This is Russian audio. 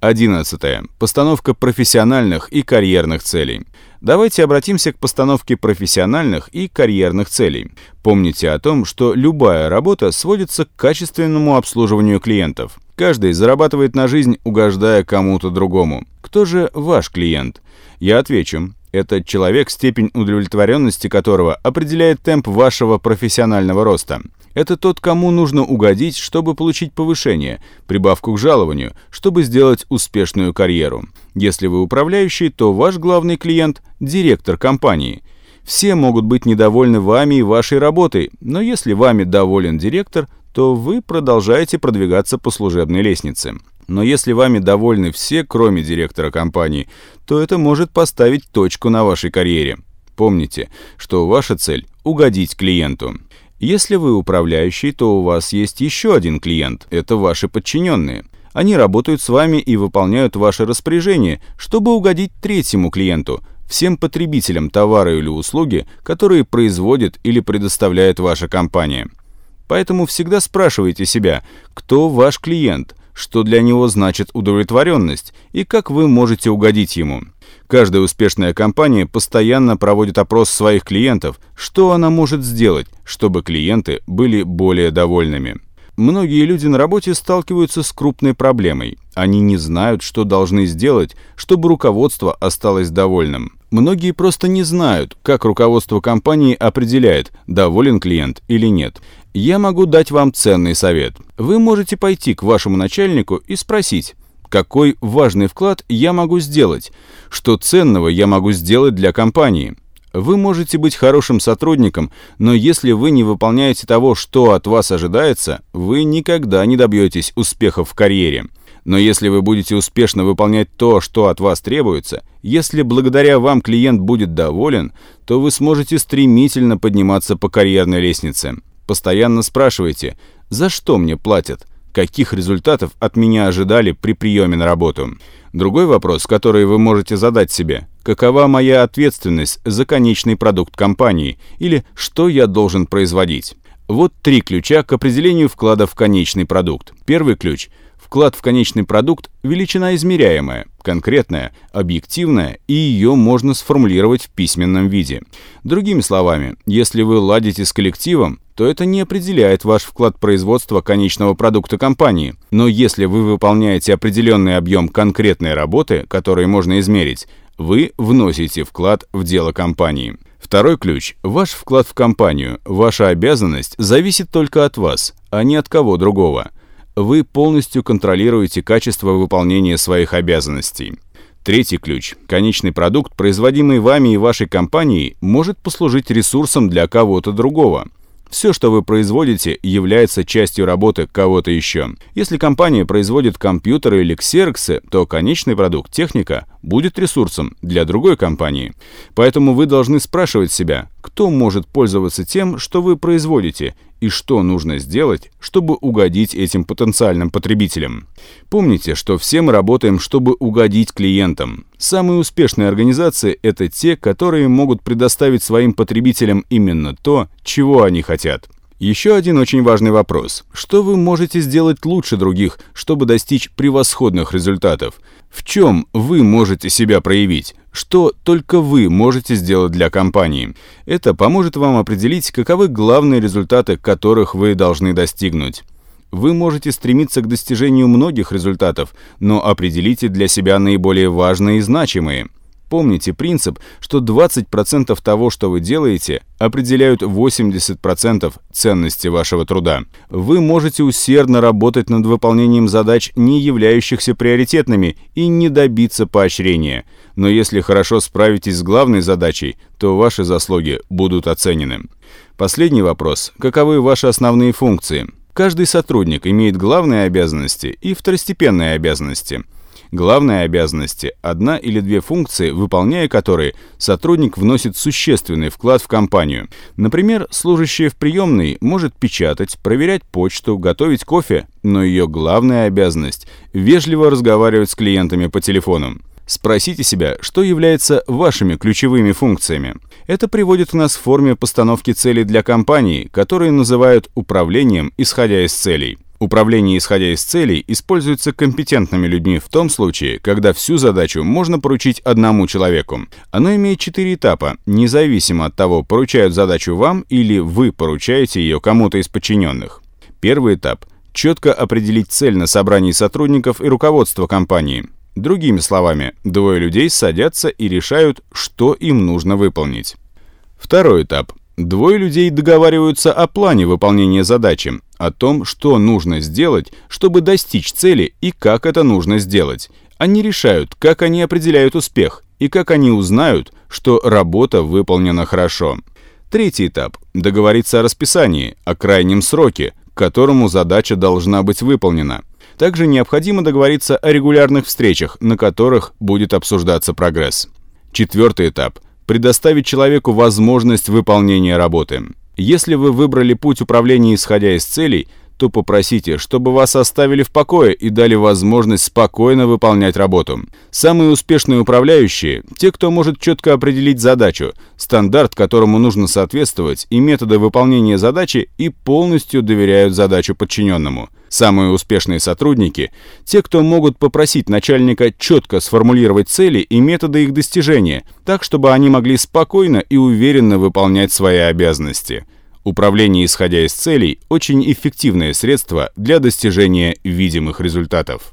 11. Постановка профессиональных и карьерных целей. Давайте обратимся к постановке профессиональных и карьерных целей. Помните о том, что любая работа сводится к качественному обслуживанию клиентов. Каждый зарабатывает на жизнь, угождая кому-то другому. Кто же ваш клиент? Я отвечу. Это человек, степень удовлетворенности которого определяет темп вашего профессионального роста. Это тот, кому нужно угодить, чтобы получить повышение, прибавку к жалованию, чтобы сделать успешную карьеру. Если вы управляющий, то ваш главный клиент – директор компании. Все могут быть недовольны вами и вашей работой, но если вами доволен директор, то вы продолжаете продвигаться по служебной лестнице. Но если вами довольны все, кроме директора компании, то это может поставить точку на вашей карьере. Помните, что ваша цель – угодить клиенту. Если вы управляющий, то у вас есть еще один клиент – это ваши подчиненные. Они работают с вами и выполняют ваши распоряжения, чтобы угодить третьему клиенту – всем потребителям товара или услуги, которые производит или предоставляет ваша компания. Поэтому всегда спрашивайте себя, кто ваш клиент, что для него значит удовлетворенность и как вы можете угодить ему. Каждая успешная компания постоянно проводит опрос своих клиентов, что она может сделать, чтобы клиенты были более довольными. Многие люди на работе сталкиваются с крупной проблемой. Они не знают, что должны сделать, чтобы руководство осталось довольным. Многие просто не знают, как руководство компании определяет, доволен клиент или нет. Я могу дать вам ценный совет. Вы можете пойти к вашему начальнику и спросить, какой важный вклад я могу сделать, что ценного я могу сделать для компании. Вы можете быть хорошим сотрудником, но если вы не выполняете того, что от вас ожидается, вы никогда не добьетесь успехов в карьере. Но если вы будете успешно выполнять то, что от вас требуется, если благодаря вам клиент будет доволен, то вы сможете стремительно подниматься по карьерной лестнице. Постоянно спрашивайте, за что мне платят, каких результатов от меня ожидали при приеме на работу. Другой вопрос, который вы можете задать себе, какова моя ответственность за конечный продукт компании или что я должен производить. Вот три ключа к определению вклада в конечный продукт. Первый ключ – Вклад в конечный продукт – величина измеряемая, конкретная, объективная, и ее можно сформулировать в письменном виде. Другими словами, если вы ладите с коллективом, то это не определяет ваш вклад производства конечного продукта компании. Но если вы выполняете определенный объем конкретной работы, который можно измерить, вы вносите вклад в дело компании. Второй ключ – ваш вклад в компанию. Ваша обязанность зависит только от вас, а не от кого другого вы полностью контролируете качество выполнения своих обязанностей. Третий ключ. Конечный продукт, производимый вами и вашей компанией, может послужить ресурсом для кого-то другого. Все, что вы производите, является частью работы кого-то еще. Если компания производит компьютеры или ксероксы, то конечный продукт, техника, будет ресурсом для другой компании. Поэтому вы должны спрашивать себя, кто может пользоваться тем, что вы производите, и что нужно сделать, чтобы угодить этим потенциальным потребителям. Помните, что все мы работаем, чтобы угодить клиентам. Самые успешные организации – это те, которые могут предоставить своим потребителям именно то, чего они хотят. Еще один очень важный вопрос. Что вы можете сделать лучше других, чтобы достичь превосходных результатов? В чем вы можете себя проявить? Что только вы можете сделать для компании? Это поможет вам определить, каковы главные результаты, которых вы должны достигнуть. Вы можете стремиться к достижению многих результатов, но определите для себя наиболее важные и значимые – Помните принцип, что 20% того, что вы делаете, определяют 80% ценности вашего труда. Вы можете усердно работать над выполнением задач, не являющихся приоритетными, и не добиться поощрения. Но если хорошо справитесь с главной задачей, то ваши заслуги будут оценены. Последний вопрос. Каковы ваши основные функции? Каждый сотрудник имеет главные обязанности и второстепенные обязанности – Главные обязанности – одна или две функции, выполняя которые сотрудник вносит существенный вклад в компанию. Например, служащая в приемной может печатать, проверять почту, готовить кофе, но ее главная обязанность – вежливо разговаривать с клиентами по телефону. Спросите себя, что является вашими ключевыми функциями. Это приводит нас в форме постановки целей для компании, которые называют управлением, исходя из целей. Управление, исходя из целей, используется компетентными людьми в том случае, когда всю задачу можно поручить одному человеку. Оно имеет четыре этапа, независимо от того, поручают задачу вам или вы поручаете ее кому-то из подчиненных. Первый этап – четко определить цель на собрании сотрудников и руководства компании. Другими словами, двое людей садятся и решают, что им нужно выполнить. Второй этап Двое людей договариваются о плане выполнения задачи, о том, что нужно сделать, чтобы достичь цели и как это нужно сделать. Они решают, как они определяют успех и как они узнают, что работа выполнена хорошо. Третий этап – договориться о расписании, о крайнем сроке, к которому задача должна быть выполнена. Также необходимо договориться о регулярных встречах, на которых будет обсуждаться прогресс. Четвертый этап – предоставить человеку возможность выполнения работы. Если вы выбрали путь управления исходя из целей, то попросите, чтобы вас оставили в покое и дали возможность спокойно выполнять работу. Самые успешные управляющие – те, кто может четко определить задачу, стандарт, которому нужно соответствовать, и методы выполнения задачи и полностью доверяют задачу подчиненному. Самые успешные сотрудники – те, кто могут попросить начальника четко сформулировать цели и методы их достижения, так, чтобы они могли спокойно и уверенно выполнять свои обязанности. Управление, исходя из целей, очень эффективное средство для достижения видимых результатов.